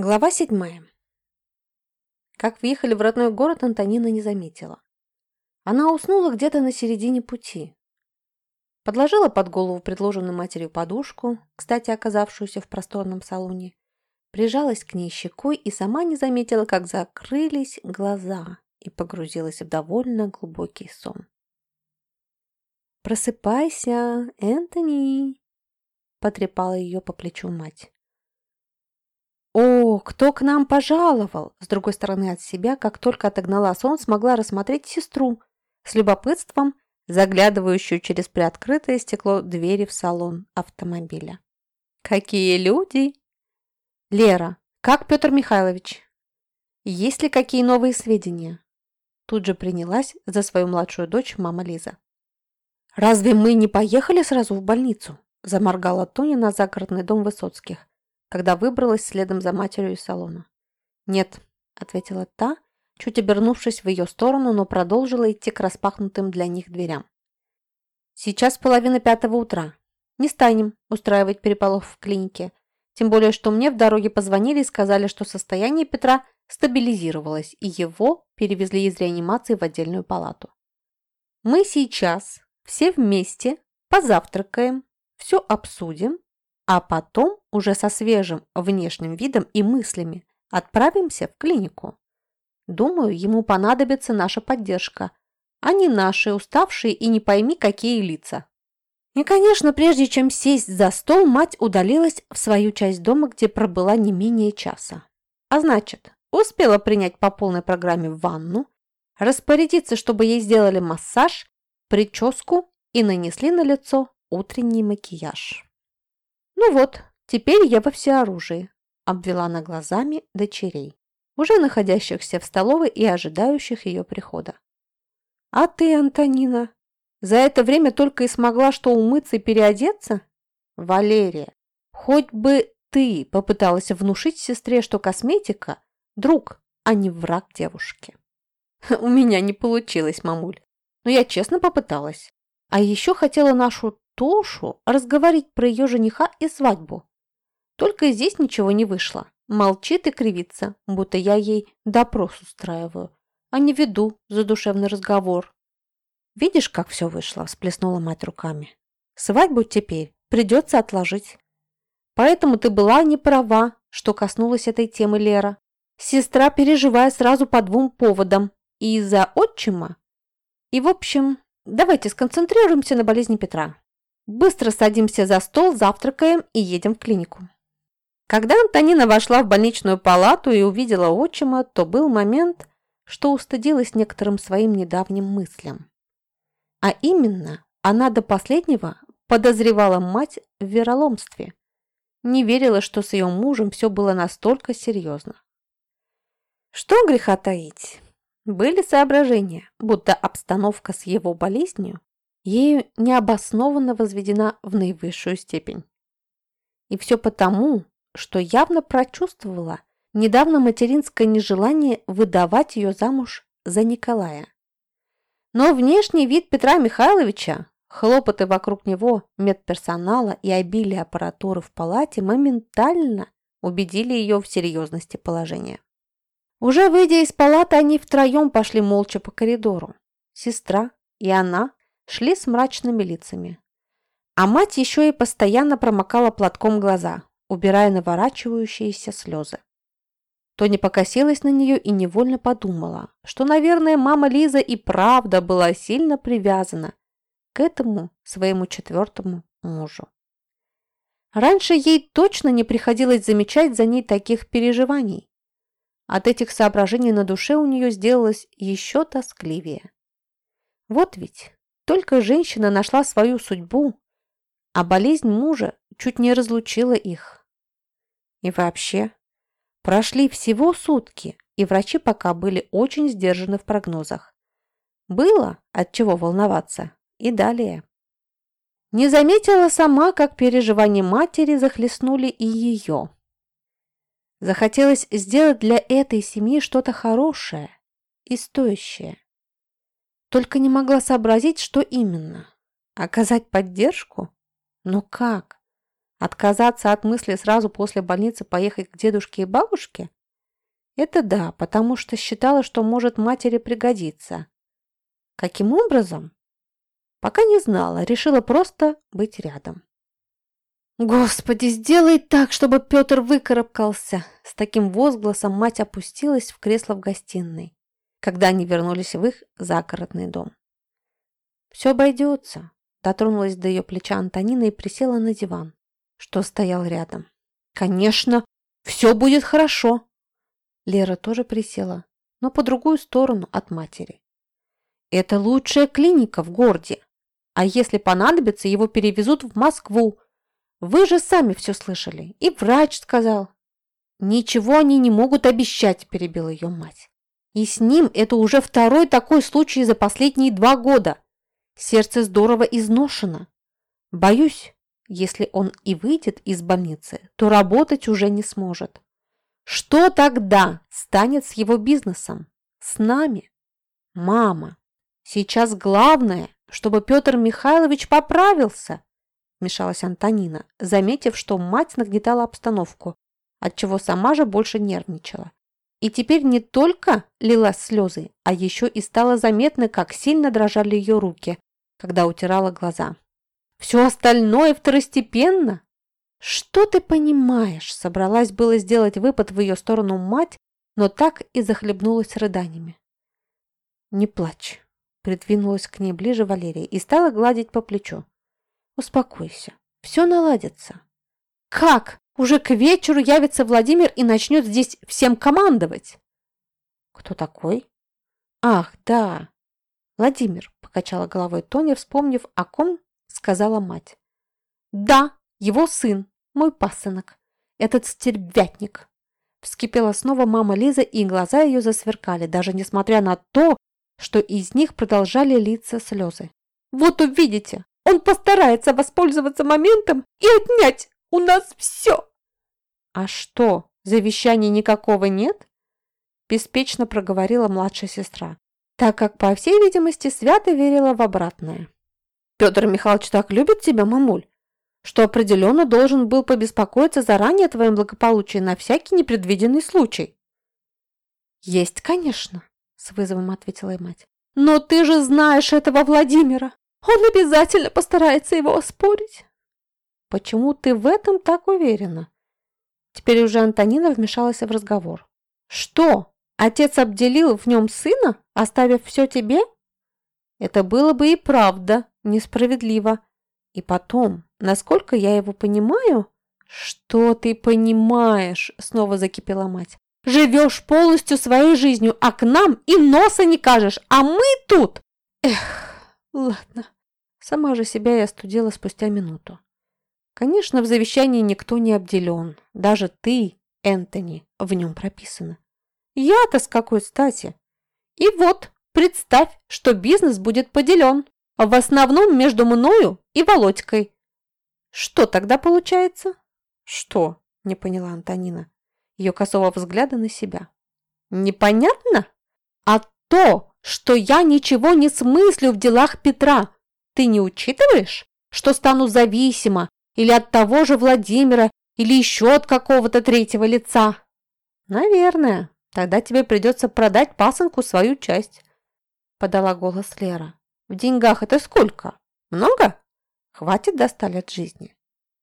Глава седьмая. Как въехали в родной город, Антонина не заметила. Она уснула где-то на середине пути. Подложила под голову предложенную матерью подушку, кстати, оказавшуюся в просторном салоне, прижалась к ней щекой и сама не заметила, как закрылись глаза и погрузилась в довольно глубокий сон. «Просыпайся, Энтони!» – потрепала ее по плечу мать. «О, кто к нам пожаловал?» С другой стороны от себя, как только отогнала сон, смогла рассмотреть сестру с любопытством, заглядывающую через приоткрытое стекло двери в салон автомобиля. «Какие люди!» «Лера, как Петр Михайлович? Есть ли какие новые сведения?» Тут же принялась за свою младшую дочь мама Лиза. «Разве мы не поехали сразу в больницу?» заморгала Тоня на загородный дом Высоцких когда выбралась следом за матерью из салона. «Нет», — ответила та, чуть обернувшись в ее сторону, но продолжила идти к распахнутым для них дверям. «Сейчас половина пятого утра. Не станем устраивать переполох в клинике. Тем более, что мне в дороге позвонили и сказали, что состояние Петра стабилизировалось, и его перевезли из реанимации в отдельную палату. Мы сейчас все вместе позавтракаем, все обсудим а потом уже со свежим внешним видом и мыслями отправимся в клинику. Думаю, ему понадобится наша поддержка, а не наши уставшие и не пойми какие лица. И, конечно, прежде чем сесть за стол, мать удалилась в свою часть дома, где пробыла не менее часа. А значит, успела принять по полной программе ванну, распорядиться, чтобы ей сделали массаж, прическу и нанесли на лицо утренний макияж. «Ну вот, теперь я во всеоружии», – обвела она глазами дочерей, уже находящихся в столовой и ожидающих ее прихода. «А ты, Антонина, за это время только и смогла что умыться и переодеться?» «Валерия, хоть бы ты попыталась внушить сестре, что косметика – друг, а не враг девушки». «У меня не получилось, мамуль, но я честно попыталась. А еще хотела нашу Тошу разговорить про ее жениха и свадьбу. Только здесь ничего не вышло. Молчит и кривится, будто я ей допрос устраиваю, а не веду задушевный разговор. «Видишь, как все вышло?» – всплеснула мать руками. «Свадьбу теперь придется отложить. Поэтому ты была не права, что коснулась этой темы Лера. Сестра переживая сразу по двум поводам. И из-за отчима. И, в общем, давайте сконцентрируемся на болезни Петра. Быстро садимся за стол, завтракаем и едем в клинику. Когда Антонина вошла в больничную палату и увидела отчима, то был момент, что устыдилась некоторым своим недавним мыслям. А именно, она до последнего подозревала мать в вероломстве. Не верила, что с ее мужем все было настолько серьезно. Что греха таить? Были соображения, будто обстановка с его болезнью ею необоснованно возведена в наивысшую степень. И все потому, что явно прочувствовала недавно материнское нежелание выдавать ее замуж за Николая. Но внешний вид Петра Михайловича, хлопоты вокруг него, медперсонала и обилие аппаратуры в палате моментально убедили ее в серьезности положения. Уже выйдя из палаты, они втроем пошли молча по коридору. Сестра и она шли с мрачными лицами. А мать еще и постоянно промокала платком глаза, убирая наворачивающиеся слезы. Тоня покосилась на нее и невольно подумала, что, наверное, мама Лиза и правда была сильно привязана к этому своему четвертому мужу. Раньше ей точно не приходилось замечать за ней таких переживаний. От этих соображений на душе у нее сделалось еще тоскливее. Вот ведь только женщина нашла свою судьбу, а болезнь мужа чуть не разлучила их. И вообще, прошли всего сутки, и врачи пока были очень сдержаны в прогнозах. Было от чего волноваться и далее. Не заметила сама, как переживания матери захлестнули и ее. Захотелось сделать для этой семьи что-то хорошее и стоящее. Только не могла сообразить, что именно. Оказать поддержку? Но как? Отказаться от мысли сразу после больницы поехать к дедушке и бабушке? Это да, потому что считала, что может матери пригодиться. Каким образом? Пока не знала, решила просто быть рядом. «Господи, сделай так, чтобы Петр выкарабкался!» С таким возгласом мать опустилась в кресло в гостиной, когда они вернулись в их загородный дом. «Все обойдется», – дотронулась до ее плеча Антонина и присела на диван, что стоял рядом. «Конечно, все будет хорошо!» Лера тоже присела, но по другую сторону от матери. «Это лучшая клиника в городе, а если понадобится, его перевезут в Москву, вы же сами все слышали. И врач сказал. Ничего они не могут обещать, перебила ее мать. И с ним это уже второй такой случай за последние два года. Сердце здорово изношено. Боюсь, если он и выйдет из больницы, то работать уже не сможет. Что тогда станет с его бизнесом? С нами? Мама, сейчас главное, чтобы Петр Михайлович поправился вмешалась Антонина, заметив, что мать нагнетала обстановку, отчего сама же больше нервничала. И теперь не только лила слезы, а еще и стало заметно, как сильно дрожали ее руки, когда утирала глаза. «Все остальное второстепенно?» «Что ты понимаешь?» Собралась было сделать выпад в ее сторону мать, но так и захлебнулась рыданиями. «Не плачь», – придвинулась к ней ближе Валерия и стала гладить по плечу. Успокойся. Все наладится. Как? Уже к вечеру явится Владимир и начнет здесь всем командовать. Кто такой? Ах, да. Владимир, покачала головой Тоня, вспомнив, о ком сказала мать. Да, его сын, мой пасынок, этот стервятник. Вскипела снова мама Лиза, и глаза ее засверкали, даже несмотря на то, что из них продолжали литься слезы. «Вот увидите, он постарается воспользоваться моментом и отнять у нас все. А что, завещания никакого нет? Беспечно проговорила младшая сестра, так как, по всей видимости, свято верила в обратное. Петр Михайлович так любит тебя, мамуль, что определенно должен был побеспокоиться заранее о твоем благополучии на всякий непредвиденный случай. «Есть, конечно», – с вызовом ответила и мать. «Но ты же знаешь этого Владимира. Он обязательно постарается его оспорить. Почему ты в этом так уверена? Теперь уже Антонина вмешалась в разговор. Что, отец обделил в нем сына, оставив все тебе? Это было бы и правда несправедливо. И потом, насколько я его понимаю... Что ты понимаешь? Снова закипела мать. Живешь полностью своей жизнью, а к нам и носа не кажешь, а мы тут... Эх... Ладно. Сама же себя я остудила спустя минуту. Конечно, в завещании никто не обделен. Даже ты, Энтони, в нем прописано. Я-то с какой стати? И вот, представь, что бизнес будет поделен. В основном между мною и Володькой. Что тогда получается? Что? Не поняла Антонина. Ее косого взгляда на себя. Непонятно? А то, что я ничего не смыслю в делах Петра. Ты не учитываешь, что стану зависима или от того же Владимира, или еще от какого-то третьего лица? Наверное. Тогда тебе придется продать пасынку свою часть. Подала голос Лера. В деньгах это сколько? Много? Хватит достали от жизни.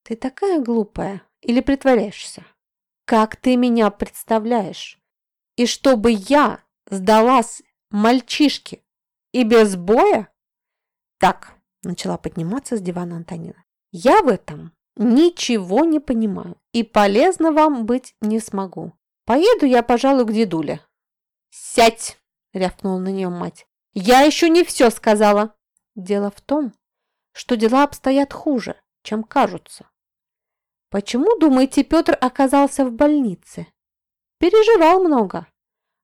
Ты такая глупая или притворяешься? Как ты меня представляешь? И чтобы я сдалась Мальчишки! И без боя? Так, начала подниматься с дивана Антонина. Я в этом ничего не понимаю и полезно вам быть не смогу. Поеду я, пожалуй, к дедуле. Сядь! рявкнула на нее мать. Я еще не все сказала. Дело в том, что дела обстоят хуже, чем кажутся. Почему, думаете, Петр оказался в больнице? Переживал много.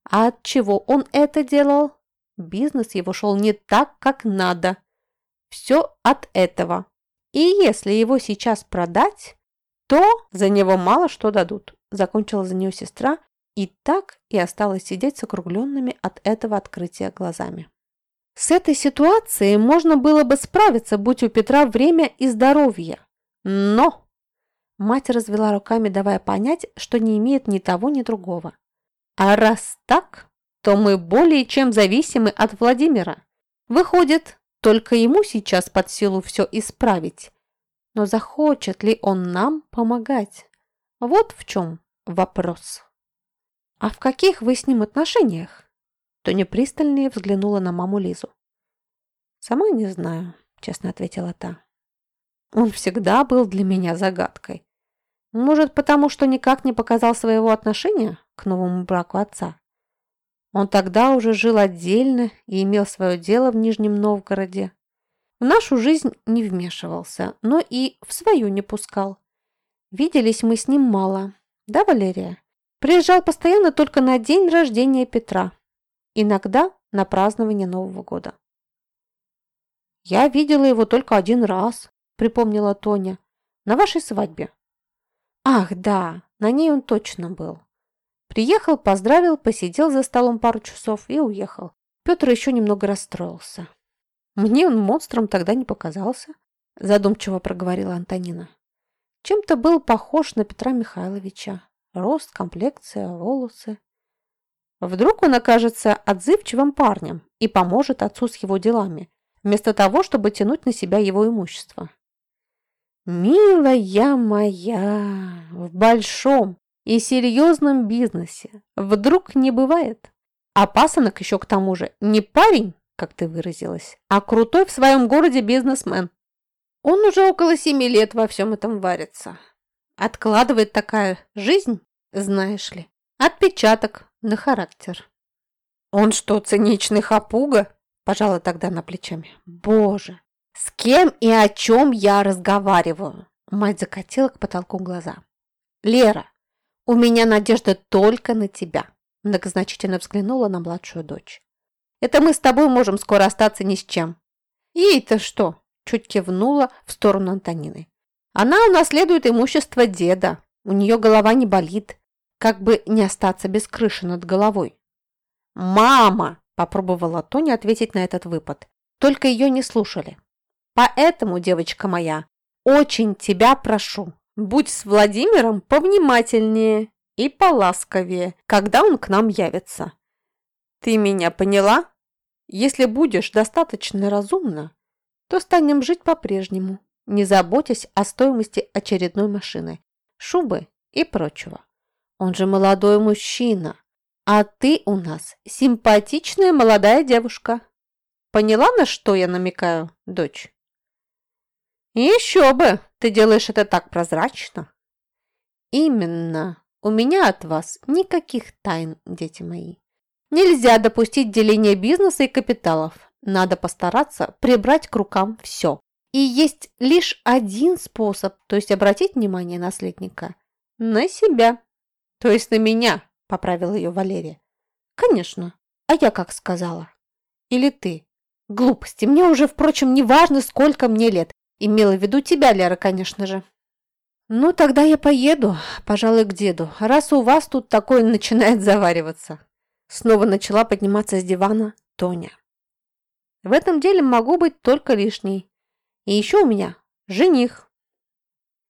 А от чего он это делал? Бизнес его шел не так, как надо. Все от этого. И если его сейчас продать, то за него мало что дадут. Закончила за нее сестра и так и осталась сидеть с округленными от этого открытия глазами. С этой ситуацией можно было бы справиться, будь у Петра время и здоровье. Но Мать развела руками, давая понять, что не имеет ни того, ни другого. А раз так, то мы более чем зависимы от Владимира. Выходит, только ему сейчас под силу все исправить. Но захочет ли он нам помогать? Вот в чем вопрос. «А в каких вы с ним отношениях?» Тоня пристальнее взглянула на маму Лизу. «Сама не знаю», — честно ответила та. «Он всегда был для меня загадкой. Может, потому что никак не показал своего отношения к новому браку отца? Он тогда уже жил отдельно и имел свое дело в Нижнем Новгороде. В нашу жизнь не вмешивался, но и в свою не пускал. Виделись мы с ним мало. Да, Валерия? Приезжал постоянно только на день рождения Петра. Иногда на празднование Нового года. «Я видела его только один раз», — припомнила Тоня. «На вашей свадьбе». «Ах, да, на ней он точно был». Приехал, поздравил, посидел за столом пару часов и уехал. Петр еще немного расстроился. «Мне он монстром тогда не показался», – задумчиво проговорила Антонина. «Чем-то был похож на Петра Михайловича. Рост, комплекция, волосы. Вдруг он окажется отзывчивым парнем и поможет отцу с его делами, вместо того, чтобы тянуть на себя его имущество. «Милая моя, в большом и серьезном бизнесе вдруг не бывает. А пасынок еще к тому же не парень, как ты выразилась, а крутой в своем городе бизнесмен. Он уже около семи лет во всем этом варится. Откладывает такая жизнь, знаешь ли, отпечаток на характер. Он что, циничный хапуга? Пожала тогда на плечами. Боже, с кем и о чем я разговариваю? Мать закатила к потолку глаза. Лера, у меня надежда только на тебя. Многозначительно взглянула на младшую дочь. Это мы с тобой можем скоро остаться ни с чем. Ей-то что? Чуть кивнула в сторону Антонины. Она унаследует имущество деда. У нее голова не болит. Как бы не остаться без крыши над головой. «Мама!» – попробовала Тоня ответить на этот выпад. Только ее не слушали. «Поэтому, девочка моя, очень тебя прошу, будь с Владимиром повнимательнее и поласковее, когда он к нам явится. Ты меня поняла? Если будешь достаточно разумна, то станем жить по-прежнему не заботясь о стоимости очередной машины, шубы и прочего. Он же молодой мужчина, а ты у нас симпатичная молодая девушка. Поняла, на что я намекаю, дочь? Еще бы, ты делаешь это так прозрачно. Именно. У меня от вас никаких тайн, дети мои. Нельзя допустить деления бизнеса и капиталов. Надо постараться прибрать к рукам все. И есть лишь один способ, то есть обратить внимание наследника на себя. То есть на меня, поправила ее Валерия. Конечно. А я как сказала? Или ты? Глупости. Мне уже, впрочем, не важно, сколько мне лет. Имела в виду тебя, Лера, конечно же. Ну, тогда я поеду, пожалуй, к деду, раз у вас тут такое начинает завариваться. Снова начала подниматься с дивана Тоня. В этом деле могу быть только лишней. И еще у меня жених.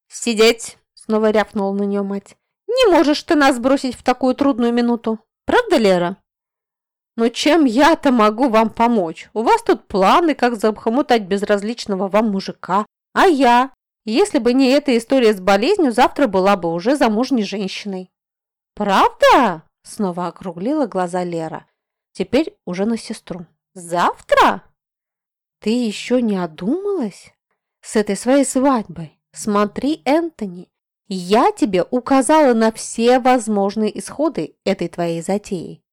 «Сидеть!» – снова рявкнула на нее мать. «Не можешь ты нас бросить в такую трудную минуту. Правда, Лера?» «Но чем я-то могу вам помочь? У вас тут планы, как захомутать безразличного вам мужика. А я, если бы не эта история с болезнью, завтра была бы уже замужней женщиной». «Правда?» – снова округлила глаза Лера. Теперь уже на сестру. «Завтра?» Ты еще не одумалась? С этой своей свадьбой? Смотри, Энтони, я тебе указала на все возможные исходы этой твоей затеи.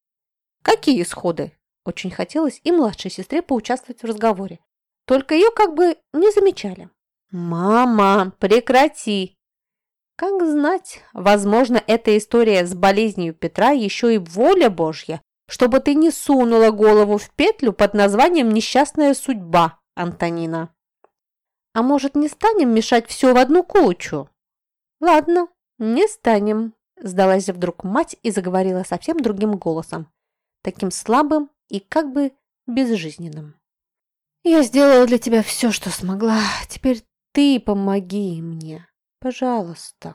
Какие исходы? Очень хотелось и младшей сестре поучаствовать в разговоре. Только ее как бы не замечали. «Мама, прекрати!» Как знать, возможно, эта история с болезнью Петра еще и воля Божья, чтобы ты не сунула голову в петлю под названием «Несчастная судьба», Антонина. А может, не станем мешать все в одну кучу? Ладно, не станем, сдалась вдруг мать и заговорила совсем другим голосом, таким слабым и как бы безжизненным. Я сделала для тебя все, что смогла. Теперь ты помоги мне. Пожалуйста.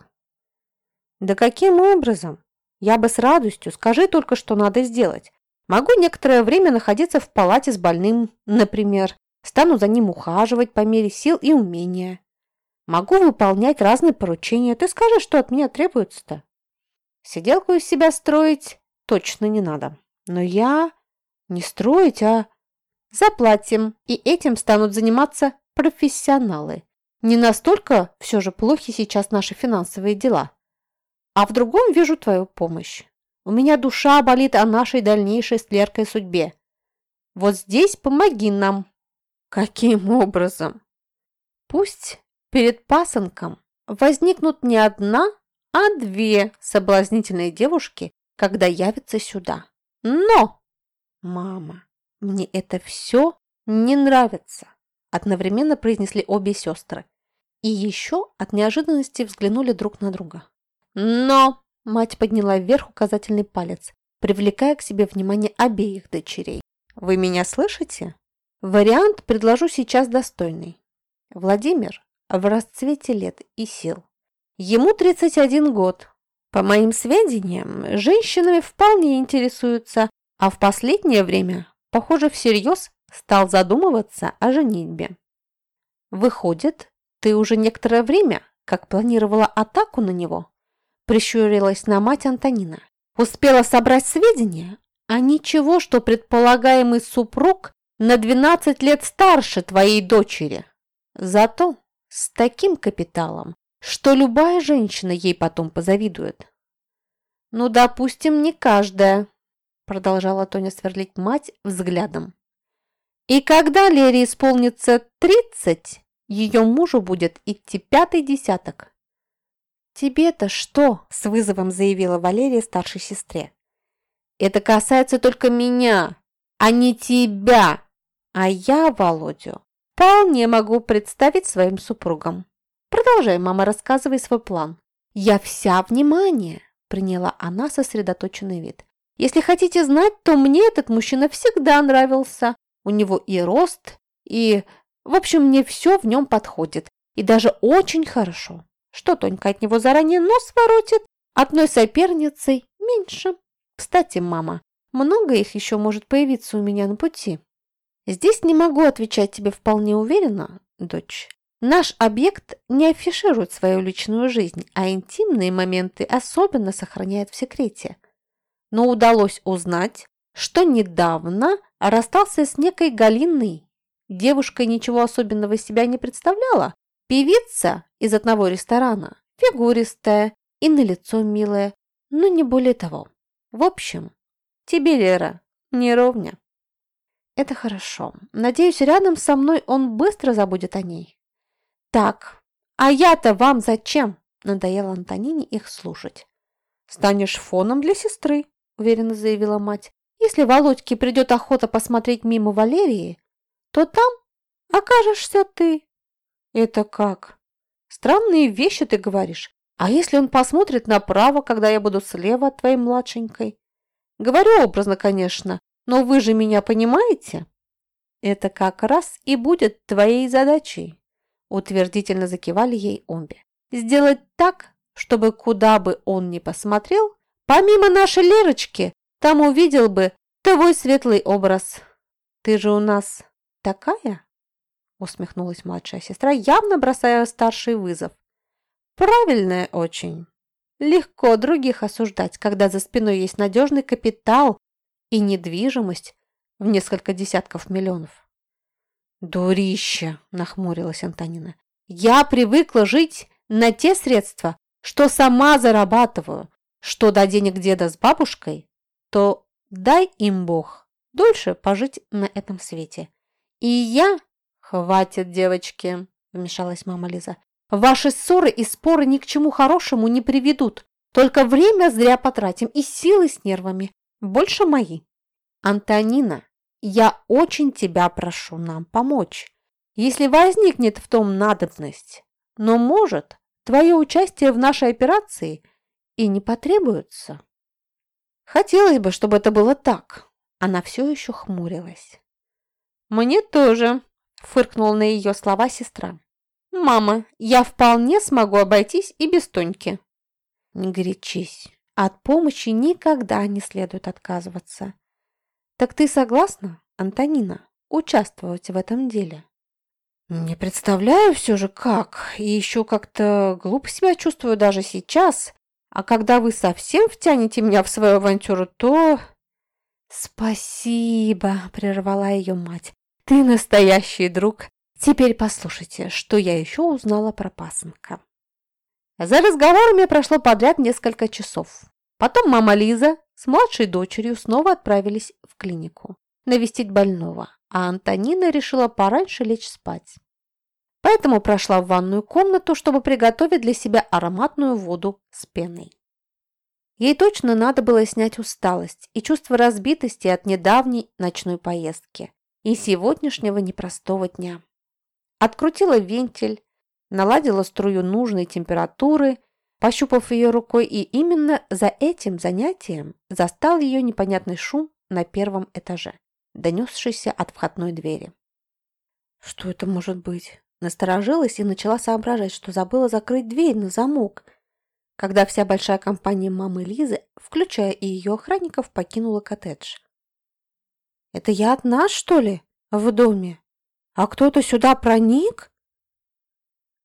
Да каким образом? Я бы с радостью. Скажи только, что надо сделать. Могу некоторое время находиться в палате с больным, например. Стану за ним ухаживать по мере сил и умения. Могу выполнять разные поручения. Ты скажи, что от меня требуется-то? Сиделку из себя строить точно не надо. Но я не строить, а заплатим. И этим станут заниматься профессионалы. Не настолько все же плохи сейчас наши финансовые дела. А в другом вижу твою помощь. У меня душа болит о нашей дальнейшей с Леркой судьбе. Вот здесь помоги нам. Каким образом? Пусть перед пасынком возникнут не одна, а две соблазнительные девушки, когда явятся сюда. Но, мама, мне это все не нравится, одновременно произнесли обе сестры. И еще от неожиданности взглянули друг на друга. Но мать подняла вверх указательный палец, привлекая к себе внимание обеих дочерей. Вы меня слышите? Вариант предложу сейчас достойный. Владимир в расцвете лет и сил. Ему 31 год. По моим сведениям, женщинами вполне интересуются, а в последнее время, похоже, всерьез стал задумываться о женитьбе. Выходит, ты уже некоторое время, как планировала атаку на него, прищурилась на мать Антонина. Успела собрать сведения, а ничего, что предполагаемый супруг на 12 лет старше твоей дочери. Зато с таким капиталом, что любая женщина ей потом позавидует. «Ну, допустим, не каждая», – продолжала Тоня сверлить мать взглядом. «И когда Лере исполнится тридцать, ее мужу будет идти пятый десяток». «Тебе-то что?» – с вызовом заявила Валерия старшей сестре. «Это касается только меня, а не тебя. А я Володю вполне могу представить своим супругам. Продолжай, мама, рассказывай свой план. Я вся внимание, приняла она сосредоточенный вид. Если хотите знать, то мне этот мужчина всегда нравился. У него и рост, и... В общем, мне все в нем подходит. И даже очень хорошо. Что Тонька от него заранее нос воротит? Одной соперницей меньше. Кстати, мама, много их еще может появиться у меня на пути. Здесь не могу отвечать тебе вполне уверенно, дочь. Наш объект не афиширует свою личную жизнь, а интимные моменты особенно сохраняет в секрете. Но удалось узнать, что недавно расстался с некой Галиной. Девушка ничего особенного из себя не представляла. Певица из одного ресторана, фигуристая и на лицо милая, но не более того. В общем, тебе, Лера, не ровня. Это хорошо. Надеюсь, рядом со мной он быстро забудет о ней. «Так, а я-то вам зачем?» – надоело Антонине их слушать. «Станешь фоном для сестры», – уверенно заявила мать. «Если Володьке придет охота посмотреть мимо Валерии, то там окажешься ты». «Это как?» «Странные вещи ты говоришь. А если он посмотрит направо, когда я буду слева от твоей младшенькой?» «Говорю образно, конечно, но вы же меня понимаете?» «Это как раз и будет твоей задачей». Утвердительно закивали ей обе. Сделать так, чтобы куда бы он ни посмотрел, помимо нашей Лерочки, там увидел бы твой светлый образ. Ты же у нас такая? Усмехнулась младшая сестра, явно бросая старший вызов. Правильная очень. Легко других осуждать, когда за спиной есть надежный капитал и недвижимость в несколько десятков миллионов. «Дурище!» – нахмурилась Антонина. «Я привыкла жить на те средства, что сама зарабатываю. Что до денег деда с бабушкой, то дай им Бог дольше пожить на этом свете. И я...» «Хватит, девочки!» – вмешалась мама Лиза. «Ваши ссоры и споры ни к чему хорошему не приведут. Только время зря потратим и силы с нервами. Больше мои». «Антонина, я очень тебя прошу нам помочь, если возникнет в том надобность. Но, может, твое участие в нашей операции и не потребуется. Хотелось бы, чтобы это было так. Она все еще хмурилась. Мне тоже, фыркнула на ее слова сестра. «Мама, я вполне смогу обойтись и без Тоньки». «Не горячись. От помощи никогда не следует отказываться. Так ты согласна, Антонина, участвовать в этом деле?» «Не представляю все же как. И еще как-то глупо себя чувствую даже сейчас. А когда вы совсем втянете меня в свою авантюру, то...» «Спасибо», – прервала ее мать. «Ты настоящий друг. Теперь послушайте, что я еще узнала про пасынка». За разговорами прошло подряд несколько часов. Потом мама Лиза с младшей дочерью снова отправились в клинику навестить больного, а Антонина решила пораньше лечь спать. Поэтому прошла в ванную комнату, чтобы приготовить для себя ароматную воду с пеной. Ей точно надо было снять усталость и чувство разбитости от недавней ночной поездки и сегодняшнего непростого дня. Открутила вентиль, наладила струю нужной температуры, пощупав ее рукой, и именно за этим занятием застал ее непонятный шум на первом этаже, донесшийся от входной двери. Что это может быть? Насторожилась и начала соображать, что забыла закрыть дверь на замок, когда вся большая компания мамы Лизы, включая и ее охранников, покинула коттедж. «Это я одна, что ли, в доме? А кто-то сюда проник?»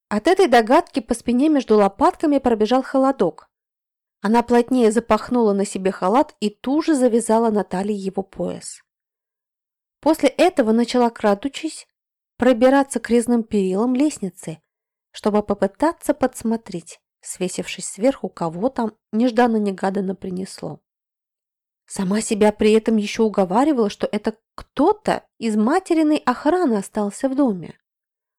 От этой догадки по спине между лопатками пробежал холодок. Она плотнее запахнула на себе халат и туже завязала на его пояс. После этого начала, крадучись, пробираться к резным перилам лестницы, чтобы попытаться подсмотреть, свесившись сверху, кого там нежданно-негаданно принесло. Сама себя при этом еще уговаривала, что это кто-то из материной охраны остался в доме.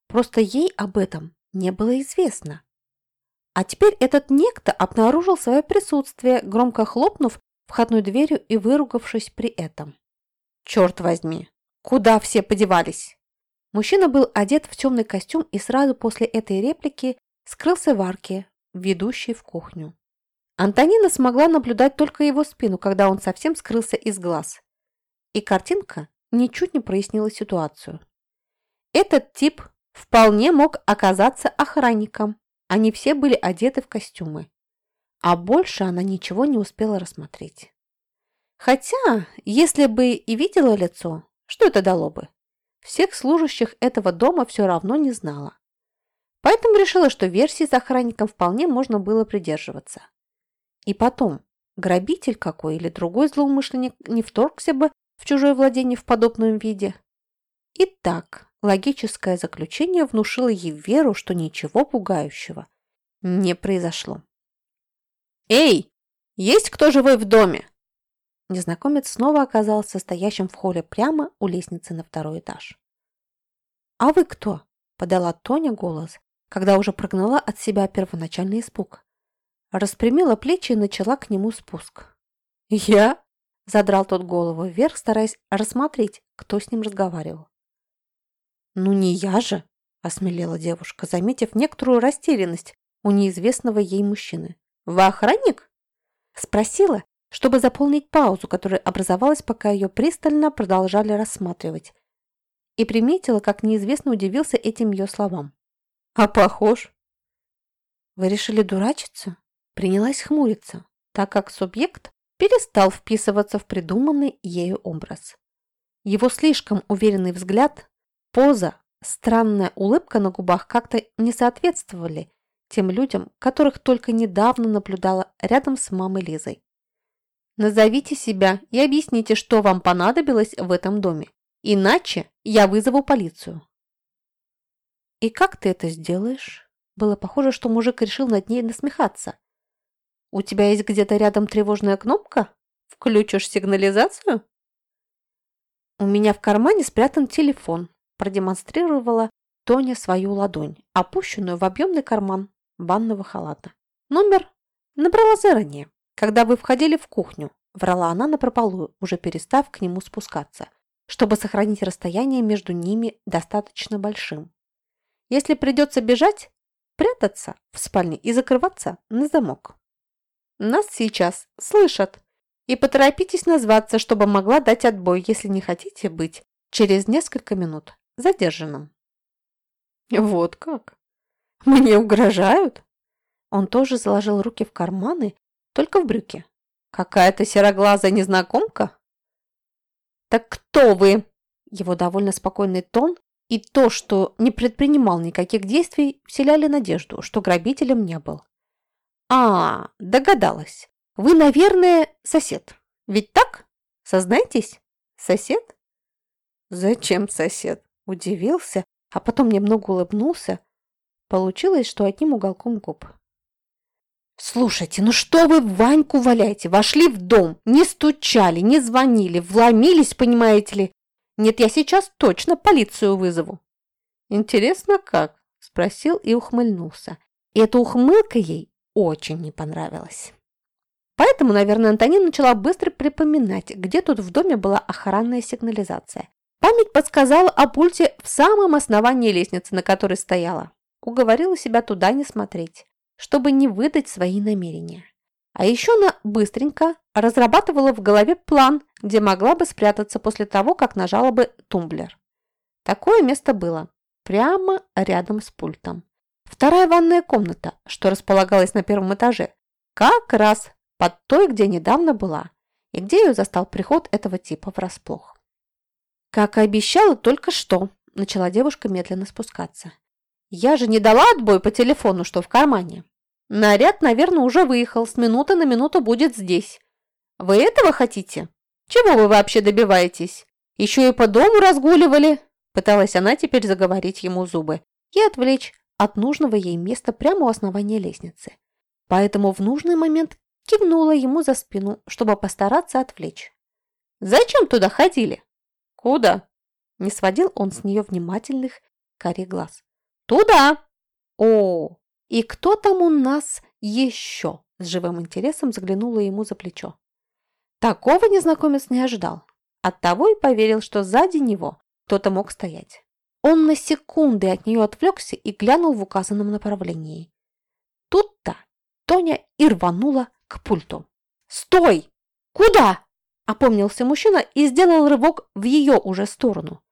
Просто ей об этом не было известно. А теперь этот некто обнаружил свое присутствие, громко хлопнув входной дверью и выругавшись при этом. «Черт возьми! Куда все подевались?» Мужчина был одет в темный костюм и сразу после этой реплики скрылся в арке, ведущей в кухню. Антонина смогла наблюдать только его спину, когда он совсем скрылся из глаз. И картинка ничуть не прояснила ситуацию. Этот тип вполне мог оказаться охранником. Они все были одеты в костюмы. А больше она ничего не успела рассмотреть. Хотя, если бы и видела лицо, что это дало бы? всех служащих этого дома все равно не знала. Поэтому решила, что версии с охранником вполне можно было придерживаться. И потом, грабитель какой или другой злоумышленник не вторгся бы в чужое владение в подобном виде. И так, логическое заключение внушило ей веру, что ничего пугающего не произошло. «Эй, есть кто живой в доме?» Незнакомец снова оказался стоящим в холле прямо у лестницы на второй этаж. «А вы кто?» – подала Тоня голос, когда уже прогнала от себя первоначальный испуг. Распрямила плечи и начала к нему спуск. «Я?» – задрал тот голову вверх, стараясь рассмотреть, кто с ним разговаривал. «Ну не я же!» – осмелела девушка, заметив некоторую растерянность у неизвестного ей мужчины. «Вы охранник?» Спросила, чтобы заполнить паузу, которая образовалась, пока ее пристально продолжали рассматривать. И приметила, как неизвестно удивился этим ее словам. «А похож?» «Вы решили дурачиться?» Принялась хмуриться, так как субъект перестал вписываться в придуманный ею образ. Его слишком уверенный взгляд, поза, странная улыбка на губах как-то не соответствовали тем людям, которых только недавно наблюдала рядом с мамой Лизой. Назовите себя и объясните, что вам понадобилось в этом доме. Иначе я вызову полицию. И как ты это сделаешь? Было похоже, что мужик решил над ней насмехаться. У тебя есть где-то рядом тревожная кнопка? Включишь сигнализацию? У меня в кармане спрятан телефон, продемонстрировала Тоня свою ладонь, опущенную в объемный карман банного халата. Номер набрала заранее когда вы входили в кухню», – врала она напропалую, уже перестав к нему спускаться, чтобы сохранить расстояние между ними достаточно большим. «Если придется бежать, прятаться в спальне и закрываться на замок. Нас сейчас слышат, и поторопитесь назваться, чтобы могла дать отбой, если не хотите быть через несколько минут задержанным». «Вот как?» Мне угрожают? Он тоже заложил руки в карманы, только в брюки. Какая-то сероглазая незнакомка? Так кто вы? Его довольно спокойный тон и то, что не предпринимал никаких действий, вселяли надежду, что грабителем не был. А, догадалась. Вы, наверное, сосед. Ведь так? Сознайтесь? Сосед? Зачем сосед? Удивился, а потом немного улыбнулся. Получилось, что одним уголком губ. «Слушайте, ну что вы Ваньку валяете? Вошли в дом, не стучали, не звонили, вломились, понимаете ли? Нет, я сейчас точно полицию вызову». «Интересно, как?» – спросил и ухмыльнулся. И эта ухмылка ей очень не понравилась. Поэтому, наверное, Антонина начала быстро припоминать, где тут в доме была охранная сигнализация. Память подсказала о пульте в самом основании лестницы, на которой стояла. Уговорила себя туда не смотреть чтобы не выдать свои намерения. А еще она быстренько разрабатывала в голове план, где могла бы спрятаться после того, как нажала бы тумблер. Такое место было прямо рядом с пультом. Вторая ванная комната, что располагалась на первом этаже, как раз под той, где недавно была, и где ее застал приход этого типа врасплох. Как и обещала только что, начала девушка медленно спускаться. Я же не дала отбой по телефону, что в кармане. Наряд, наверное, уже выехал, с минуты на минуту будет здесь. Вы этого хотите? Чего вы вообще добиваетесь? Еще и по дому разгуливали?» Пыталась она теперь заговорить ему зубы и отвлечь от нужного ей места прямо у основания лестницы. Поэтому в нужный момент кивнула ему за спину, чтобы постараться отвлечь. «Зачем туда ходили?» «Куда?» Не сводил он с нее внимательных карий глаз. «Туда!» «О, «И кто там у нас еще?» С живым интересом заглянула ему за плечо. Такого незнакомец не ожидал. Оттого и поверил, что сзади него кто-то мог стоять. Он на секунды от нее отвлекся и глянул в указанном направлении. Тут-то Тоня и рванула к пульту. «Стой! Куда?» – опомнился мужчина и сделал рывок в ее уже сторону.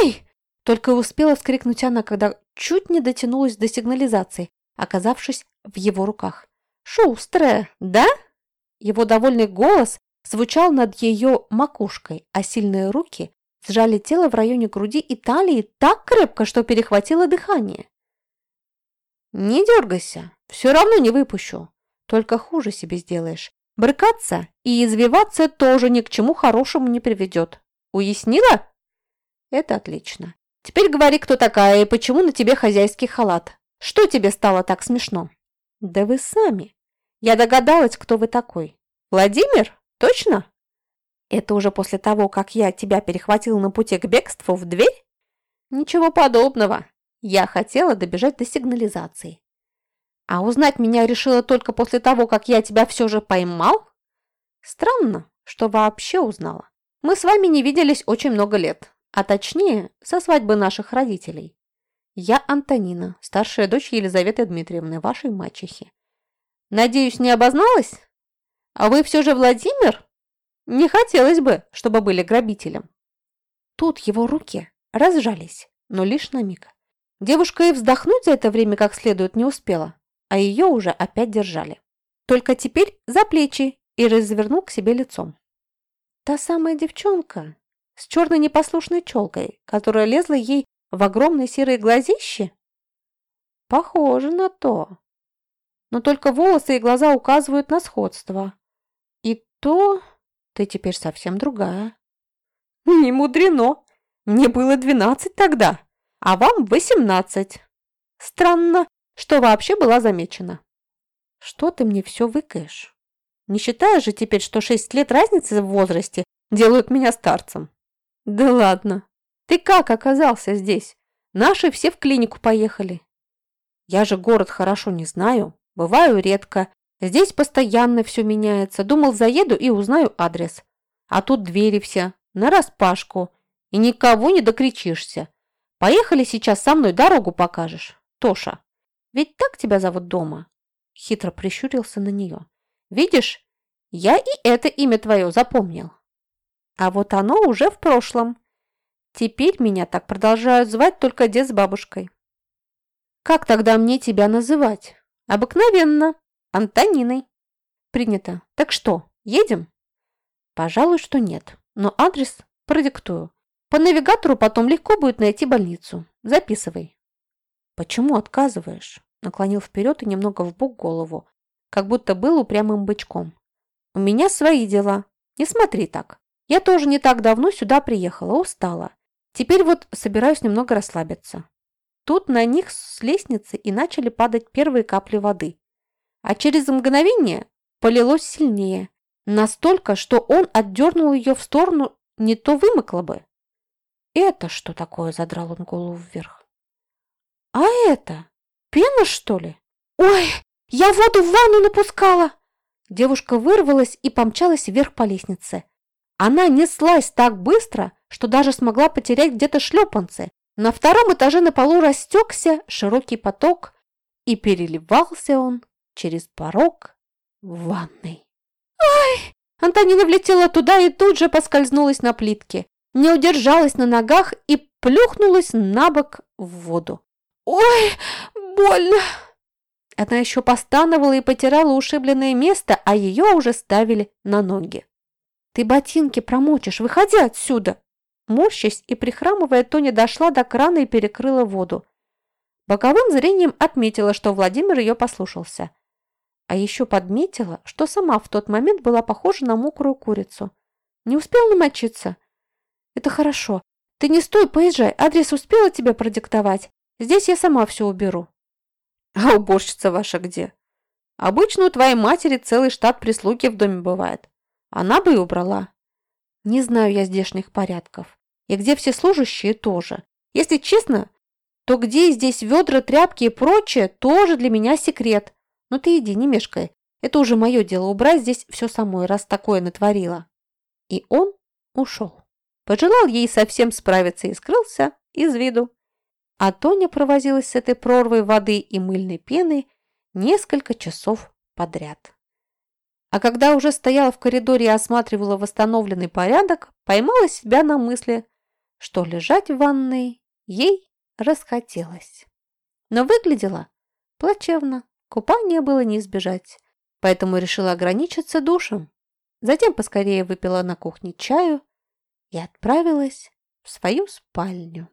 «Ай!» – только успела вскрикнуть она, когда чуть не дотянулась до сигнализации, оказавшись в его руках. «Шустрая, да?» Его довольный голос звучал над ее макушкой, а сильные руки сжали тело в районе груди и талии так крепко, что перехватило дыхание. «Не дергайся, все равно не выпущу. Только хуже себе сделаешь. Брыкаться и извиваться тоже ни к чему хорошему не приведет. Уяснила?» «Это отлично. Теперь говори, кто такая и почему на тебе хозяйский халат. Что тебе стало так смешно? Да вы сами. Я догадалась, кто вы такой. Владимир? Точно? Это уже после того, как я тебя перехватила на пути к бегству в дверь? Ничего подобного. Я хотела добежать до сигнализации. А узнать меня решила только после того, как я тебя все же поймал? Странно, что вообще узнала. Мы с вами не виделись очень много лет, а точнее, со свадьбы наших родителей. Я Антонина, старшая дочь Елизаветы Дмитриевны, вашей мачехи. Надеюсь, не обозналась? А вы все же Владимир? Не хотелось бы, чтобы были грабителем. Тут его руки разжались, но лишь на миг. Девушка и вздохнуть за это время как следует не успела, а ее уже опять держали. Только теперь за плечи и развернул к себе лицом. Та самая девчонка с черной непослушной челкой, которая лезла ей в огромные серые глазищи? Похоже на то. Но только волосы и глаза указывают на сходство. И то ты теперь совсем другая. Не мудрено. Мне было двенадцать тогда, а вам восемнадцать. Странно, что вообще была замечена. Что ты мне все выкаешь? Не считаешь же теперь, что шесть лет разницы в возрасте делают меня старцем? Да ладно, ты как оказался здесь? Наши все в клинику поехали. Я же город хорошо не знаю, бываю редко. Здесь постоянно все меняется. Думал, заеду и узнаю адрес. А тут двери все, нараспашку. И никого не докричишься. Поехали сейчас со мной, дорогу покажешь. Тоша, ведь так тебя зовут дома?» Хитро прищурился на нее. «Видишь, я и это имя твое запомнил. А вот оно уже в прошлом. Теперь меня так продолжают звать только дед с бабушкой. Как тогда мне тебя называть? Обыкновенно. Антониной. Принято. Так что, едем? Пожалуй, что нет. Но адрес продиктую. По навигатору потом легко будет найти больницу. Записывай. Почему отказываешь? Наклонил вперед и немного вбок голову, как будто был упрямым бычком. У меня свои дела. Не смотри так. Я тоже не так давно сюда приехала, устала. Теперь вот собираюсь немного расслабиться. Тут на них с лестницы и начали падать первые капли воды. А через мгновение полилось сильнее. Настолько, что он отдернул ее в сторону, не то вымокла бы. «Это что такое?» – задрал он голову вверх. «А это? Пена, что ли? Ой, я воду в ванну напускала!» Девушка вырвалась и помчалась вверх по лестнице. Она неслась так быстро, что даже смогла потерять где-то шлепанцы. На втором этаже на полу растекся широкий поток, и переливался он через порог в ванной. «Ай!» Антонина влетела туда и тут же поскользнулась на плитке, не удержалась на ногах и плюхнулась на бок в воду. «Ой, больно!» Она еще постановала и потирала ушибленное место, а ее уже ставили на ноги. «Ты ботинки промочишь, выходи отсюда!» Морщась и прихрамывая, Тоня дошла до крана и перекрыла воду. Боковым зрением отметила, что Владимир ее послушался. А еще подметила, что сама в тот момент была похожа на мокрую курицу. Не успел намочиться? Это хорошо. Ты не стой, поезжай. Адрес успела тебе продиктовать. Здесь я сама все уберу. А уборщица ваша где? Обычно у твоей матери целый штат прислуги в доме бывает. Она бы и убрала. Не знаю я здешних порядков. И где все служащие тоже. Если честно, то где здесь ведра, тряпки и прочее, тоже для меня секрет. Но ты иди, не мешкай. Это уже мое дело убрать здесь все самой, раз такое натворила. И он ушел. Пожелал ей совсем справиться и скрылся из виду. А Тоня провозилась с этой прорвой воды и мыльной пены несколько часов подряд. А когда уже стояла в коридоре и осматривала восстановленный порядок, поймала себя на мысли, что лежать в ванной ей расхотелось. Но выглядела плачевно, купания было не избежать, поэтому решила ограничиться душем. Затем поскорее выпила на кухне чаю и отправилась в свою спальню.